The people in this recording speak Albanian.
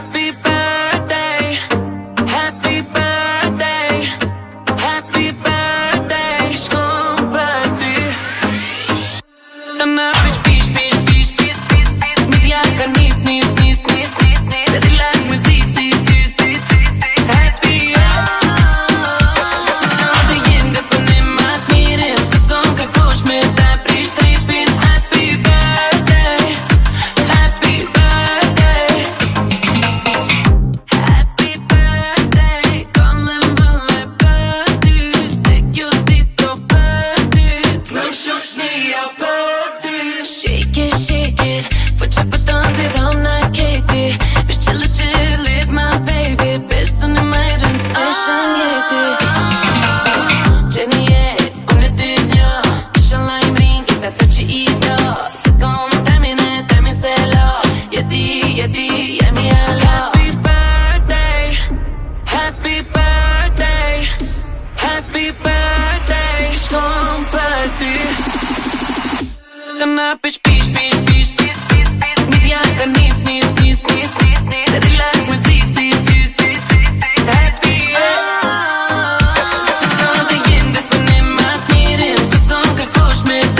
happy birthday. birthday ti party knapish pish pish pish diz diz diz diz nis nis diz diz diz diz diz si si si si Happy diz diz diz diz diz diz diz diz diz diz diz diz diz diz diz